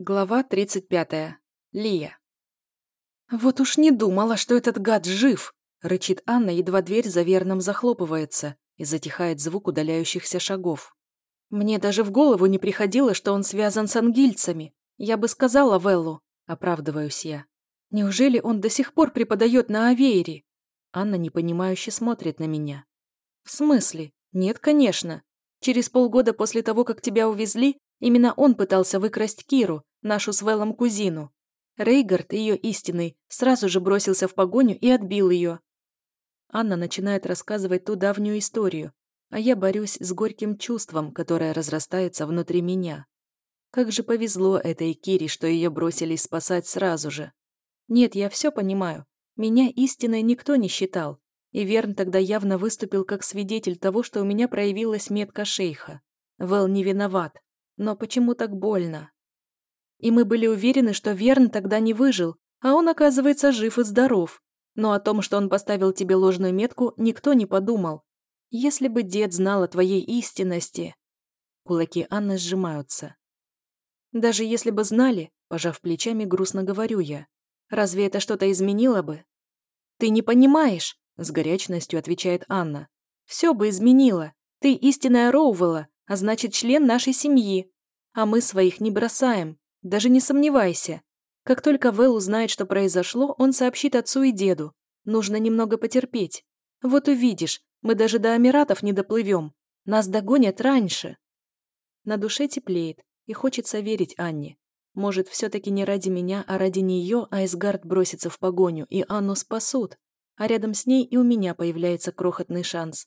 Глава 35. Лия. «Вот уж не думала, что этот гад жив!» — рычит Анна, едва дверь за верным захлопывается и затихает звук удаляющихся шагов. «Мне даже в голову не приходило, что он связан с ангильцами. Я бы сказала Веллу», — оправдываюсь я. «Неужели он до сих пор преподает на Авейре?» Анна непонимающе смотрит на меня. «В смысле? Нет, конечно. Через полгода после того, как тебя увезли, именно он пытался выкрасть Киру, нашу с Вэллом кузину. Рейгард, ее истинный, сразу же бросился в погоню и отбил ее. Анна начинает рассказывать ту давнюю историю, а я борюсь с горьким чувством, которое разрастается внутри меня. Как же повезло этой Кире, что ее бросились спасать сразу же. Нет, я все понимаю. Меня истинной никто не считал. И Верн тогда явно выступил как свидетель того, что у меня проявилась метка шейха. Вэл не виноват. Но почему так больно? И мы были уверены, что Верн тогда не выжил, а он, оказывается, жив и здоров. Но о том, что он поставил тебе ложную метку, никто не подумал. Если бы дед знал о твоей истинности... Кулаки Анны сжимаются. Даже если бы знали, пожав плечами, грустно говорю я. Разве это что-то изменило бы? Ты не понимаешь, с горячностью отвечает Анна. Все бы изменило. Ты истинная Роувелла, а значит, член нашей семьи. А мы своих не бросаем. Даже не сомневайся. Как только Вэл узнает, что произошло, он сообщит отцу и деду. Нужно немного потерпеть. Вот увидишь, мы даже до Амиратов не доплывем. Нас догонят раньше. На душе теплеет, и хочется верить Анне. Может, все-таки не ради меня, а ради нее Айсгард бросится в погоню, и Анну спасут. А рядом с ней и у меня появляется крохотный шанс.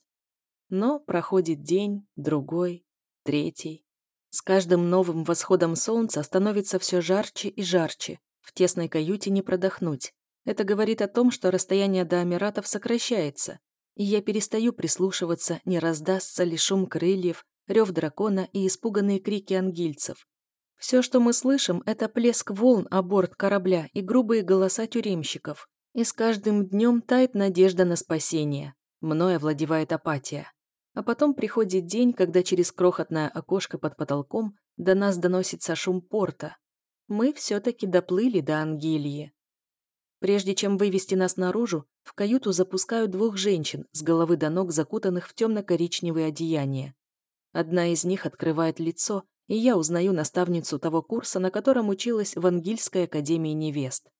Но проходит день, другой, третий. С каждым новым восходом солнца становится все жарче и жарче. В тесной каюте не продохнуть. Это говорит о том, что расстояние до Амиратов сокращается, и я перестаю прислушиваться, не раздастся ли шум крыльев, рев дракона и испуганные крики ангильцев. Все, что мы слышим, это плеск волн о борт корабля и грубые голоса тюремщиков. И с каждым днем тает надежда на спасение. Мною овладевает апатия. А потом приходит день, когда через крохотное окошко под потолком до нас доносится шум порта. Мы все-таки доплыли до Ангелии. Прежде чем вывести нас наружу, в каюту запускают двух женщин, с головы до ног закутанных в темно-коричневые одеяния. Одна из них открывает лицо, и я узнаю наставницу того курса, на котором училась в Ангельской академии невест.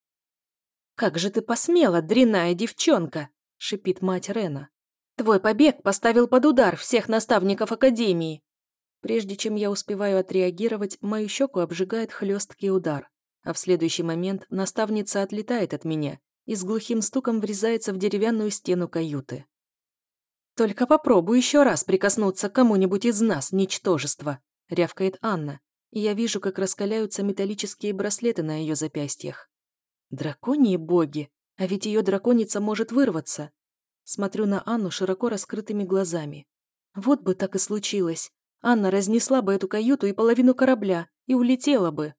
«Как же ты посмела, дряная девчонка!» — шипит мать Рена. Твой побег поставил под удар всех наставников Академии. Прежде чем я успеваю отреагировать, мою щеку обжигает хлесткий удар, а в следующий момент наставница отлетает от меня и с глухим стуком врезается в деревянную стену каюты. «Только попробуй еще раз прикоснуться к кому-нибудь из нас, ничтожество!» — рявкает Анна, и я вижу, как раскаляются металлические браслеты на ее запястьях. Драконьи боги! А ведь ее драконица может вырваться. Смотрю на Анну широко раскрытыми глазами. Вот бы так и случилось. Анна разнесла бы эту каюту и половину корабля и улетела бы.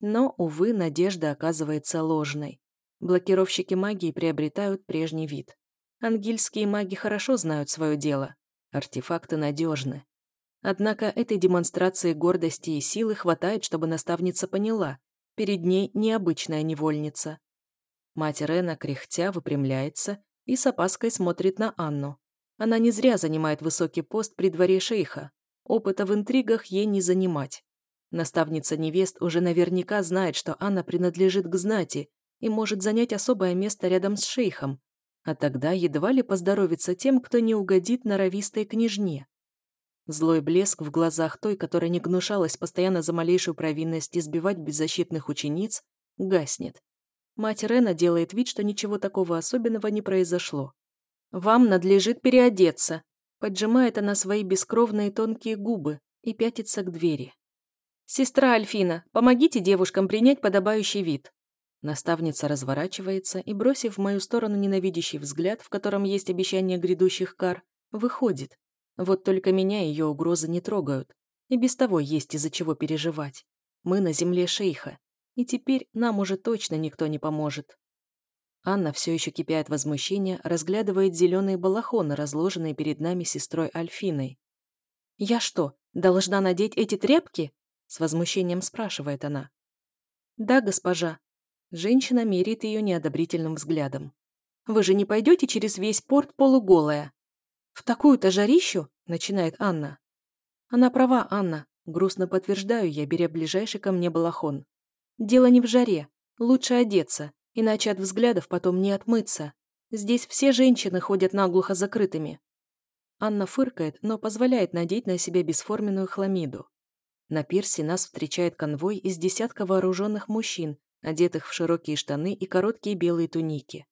Но, увы, надежда оказывается ложной. Блокировщики магии приобретают прежний вид. Ангельские маги хорошо знают свое дело. Артефакты надежны. Однако этой демонстрации гордости и силы хватает, чтобы наставница поняла. Перед ней необычная невольница. Мать Рена, кряхтя, выпрямляется и с опаской смотрит на Анну. Она не зря занимает высокий пост при дворе шейха. Опыта в интригах ей не занимать. Наставница невест уже наверняка знает, что Анна принадлежит к знати и может занять особое место рядом с шейхом, а тогда едва ли поздоровится тем, кто не угодит норовистой княжне. Злой блеск в глазах той, которая не гнушалась постоянно за малейшую провинность избивать беззащитных учениц, гаснет. Мать Рена делает вид, что ничего такого особенного не произошло. «Вам надлежит переодеться», — поджимает она свои бескровные тонкие губы и пятится к двери. «Сестра Альфина, помогите девушкам принять подобающий вид». Наставница разворачивается и, бросив в мою сторону ненавидящий взгляд, в котором есть обещание грядущих кар, выходит. Вот только меня ее угрозы не трогают. И без того есть из-за чего переживать. Мы на земле шейха, и теперь нам уже точно никто не поможет. Анна, все еще кипя от разглядывает зеленые балахоны, разложенные перед нами сестрой Альфиной. «Я что, должна надеть эти тряпки?» С возмущением спрашивает она. Да, госпожа. Женщина меряет ее неодобрительным взглядом. Вы же не пойдете через весь порт полуголая? В такую-то жарищу? Начинает Анна. Она права, Анна. Грустно подтверждаю я, беря ближайший ко мне балахон. Дело не в жаре. Лучше одеться, иначе от взглядов потом не отмыться. Здесь все женщины ходят наглухо закрытыми. Анна фыркает, но позволяет надеть на себя бесформенную хламиду. На пирсе нас встречает конвой из десятка вооруженных мужчин, одетых в широкие штаны и короткие белые туники.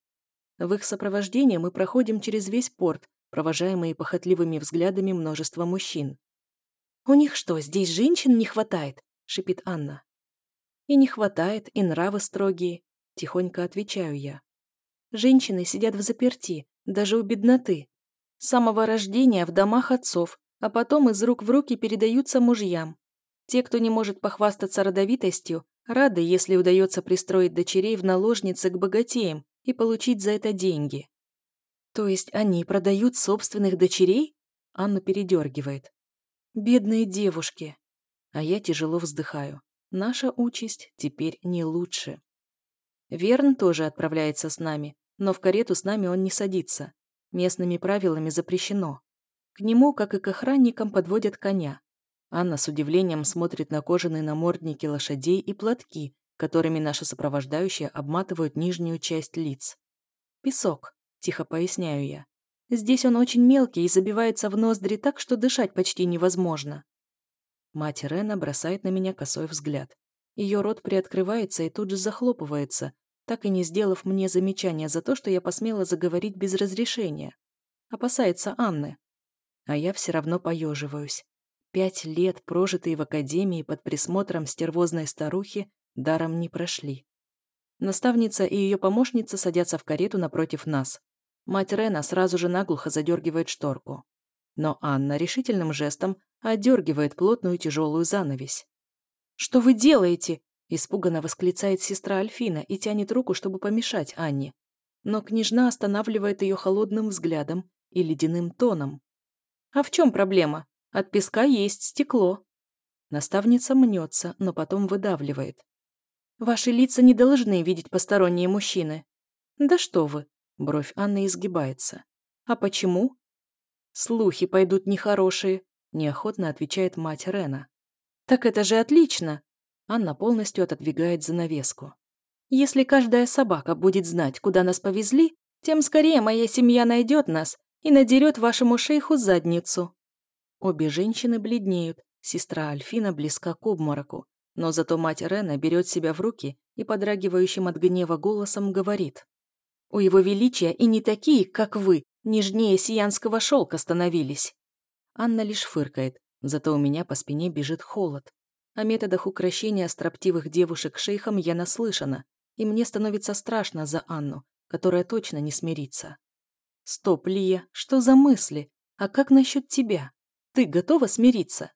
В их сопровождении мы проходим через весь порт, провожаемые похотливыми взглядами множества мужчин. «У них что, здесь женщин не хватает?» – шипит Анна. «И не хватает, и нравы строгие», – тихонько отвечаю я. Женщины сидят в заперти, даже у бедноты. С самого рождения в домах отцов, а потом из рук в руки передаются мужьям. Те, кто не может похвастаться родовитостью, рады, если удается пристроить дочерей в наложницы к богатеям и получить за это деньги. То есть они продают собственных дочерей? Анну передергивает. Бедные девушки. А я тяжело вздыхаю. Наша участь теперь не лучше. Верн тоже отправляется с нами, но в карету с нами он не садится. Местными правилами запрещено. К нему, как и к охранникам, подводят коня. Анна с удивлением смотрит на кожаные намордники лошадей и платки, которыми наши сопровождающие обматывают нижнюю часть лиц. «Песок», – тихо поясняю я. «Здесь он очень мелкий и забивается в ноздри так, что дышать почти невозможно». Мать Рена бросает на меня косой взгляд. Ее рот приоткрывается и тут же захлопывается, так и не сделав мне замечания за то, что я посмела заговорить без разрешения. Опасается Анны. А я все равно поеживаюсь. Пять лет, прожитые в академии под присмотром стервозной старухи, даром не прошли. Наставница и ее помощница садятся в карету напротив нас. Мать Рена сразу же наглухо задергивает шторку. Но Анна решительным жестом отдергивает плотную тяжелую занавесь. «Что вы делаете?» Испуганно восклицает сестра Альфина и тянет руку, чтобы помешать Анне. Но княжна останавливает ее холодным взглядом и ледяным тоном. «А в чем проблема? От песка есть стекло». Наставница мнется, но потом выдавливает. «Ваши лица не должны видеть посторонние мужчины». «Да что вы!» Бровь Анны изгибается. «А почему?» «Слухи пойдут нехорошие», неохотно отвечает мать Рена. «Так это же отлично!» Анна полностью отодвигает занавеску. «Если каждая собака будет знать, куда нас повезли, тем скорее моя семья найдет нас и надерет вашему шейху задницу». Обе женщины бледнеют, сестра Альфина близка к обмороку, но зато мать Рена берет себя в руки и подрагивающим от гнева голосом говорит. «У его величия и не такие, как вы, нежнее сиянского шелка становились». Анна лишь фыркает, зато у меня по спине бежит холод. О методах укрощения строптивых девушек шейхом я наслышана, и мне становится страшно за Анну, которая точно не смирится. Стоп, Лия, что за мысли? А как насчет тебя? Ты готова смириться?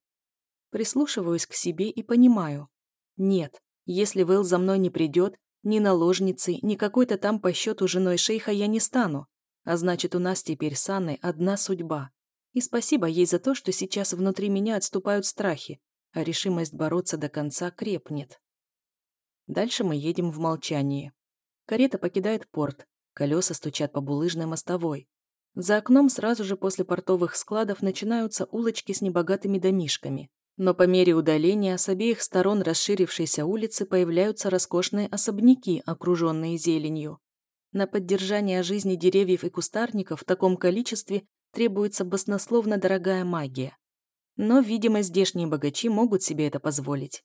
Прислушиваюсь к себе и понимаю. Нет, если Вэл за мной не придет, ни наложницей, ни какой-то там по счету женой шейха я не стану. А значит, у нас теперь с Анной одна судьба. И спасибо ей за то, что сейчас внутри меня отступают страхи, а решимость бороться до конца крепнет. Дальше мы едем в молчании. Карета покидает порт, колеса стучат по булыжной мостовой. За окном сразу же после портовых складов начинаются улочки с небогатыми домишками. Но по мере удаления с обеих сторон расширившейся улицы появляются роскошные особняки, окруженные зеленью. На поддержание жизни деревьев и кустарников в таком количестве требуется баснословно дорогая магия. Но, видимо, здешние богачи могут себе это позволить.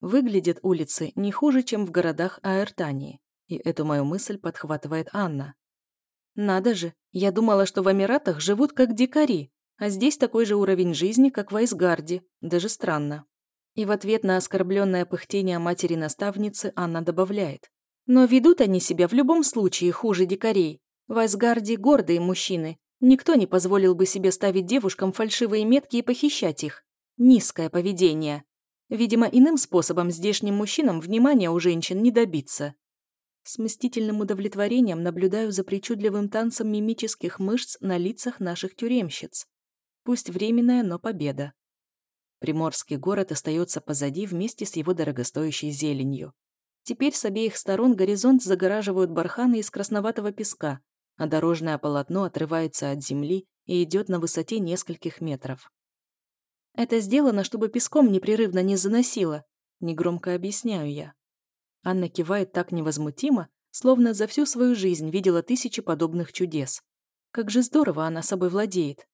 Выглядят улицы не хуже, чем в городах Аэртании, и эту мою мысль подхватывает Анна. Надо же, я думала, что в Эмиратах живут как дикари, а здесь такой же уровень жизни, как в Айсгарде, даже странно. И в ответ на оскорбленное пыхтение матери-наставницы Анна добавляет. Но ведут они себя в любом случае хуже дикарей. В Айсгарде гордые мужчины, Никто не позволил бы себе ставить девушкам фальшивые метки и похищать их. Низкое поведение. Видимо, иным способом здешним мужчинам внимания у женщин не добиться. С мстительным удовлетворением наблюдаю за причудливым танцем мимических мышц на лицах наших тюремщиц. Пусть временная, но победа. Приморский город остается позади вместе с его дорогостоящей зеленью. Теперь с обеих сторон горизонт загораживают барханы из красноватого песка, а дорожное полотно отрывается от земли и идет на высоте нескольких метров. Это сделано, чтобы песком непрерывно не заносило, негромко объясняю я. Анна кивает так невозмутимо, словно за всю свою жизнь видела тысячи подобных чудес. Как же здорово она собой владеет.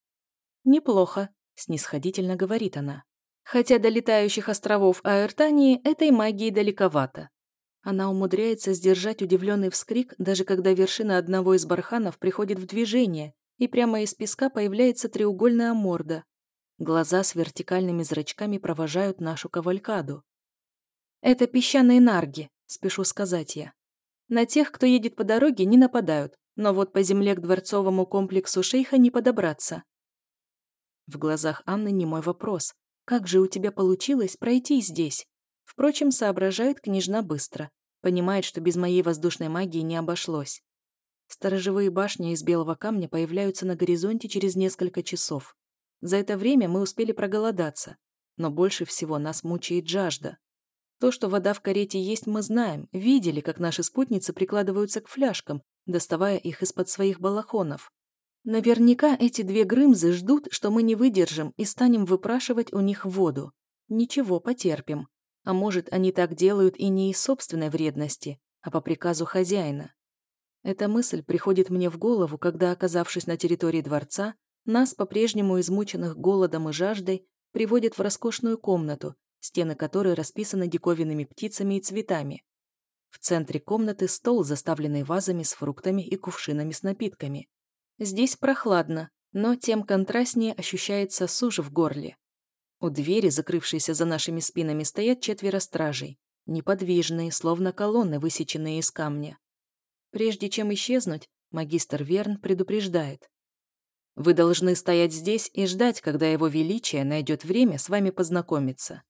«Неплохо», — снисходительно говорит она. «Хотя до летающих островов Аэртании этой магии далековато». Она умудряется сдержать удивленный вскрик, даже когда вершина одного из барханов приходит в движение, и прямо из песка появляется треугольная морда. Глаза с вертикальными зрачками провожают нашу кавалькаду. «Это песчаные нарги», — спешу сказать я. На тех, кто едет по дороге, не нападают, но вот по земле к дворцовому комплексу шейха не подобраться. В глазах Анны не мой вопрос. Как же у тебя получилось пройти здесь? Впрочем, соображает княжна быстро. Понимает, что без моей воздушной магии не обошлось. Сторожевые башни из белого камня появляются на горизонте через несколько часов. За это время мы успели проголодаться. Но больше всего нас мучает жажда. То, что вода в карете есть, мы знаем, видели, как наши спутницы прикладываются к фляжкам, доставая их из-под своих балахонов. Наверняка эти две грымзы ждут, что мы не выдержим и станем выпрашивать у них воду. Ничего, потерпим. А может, они так делают и не из собственной вредности, а по приказу хозяина. Эта мысль приходит мне в голову, когда, оказавшись на территории дворца, нас, по-прежнему измученных голодом и жаждой, приводят в роскошную комнату, стены которой расписаны диковинными птицами и цветами. В центре комнаты стол, заставленный вазами с фруктами и кувшинами с напитками. Здесь прохладно, но тем контрастнее ощущается сушь в горле. У двери, закрывшейся за нашими спинами, стоят четверо стражей, неподвижные, словно колонны, высеченные из камня. Прежде чем исчезнуть, магистр Верн предупреждает. «Вы должны стоять здесь и ждать, когда его величие найдет время с вами познакомиться.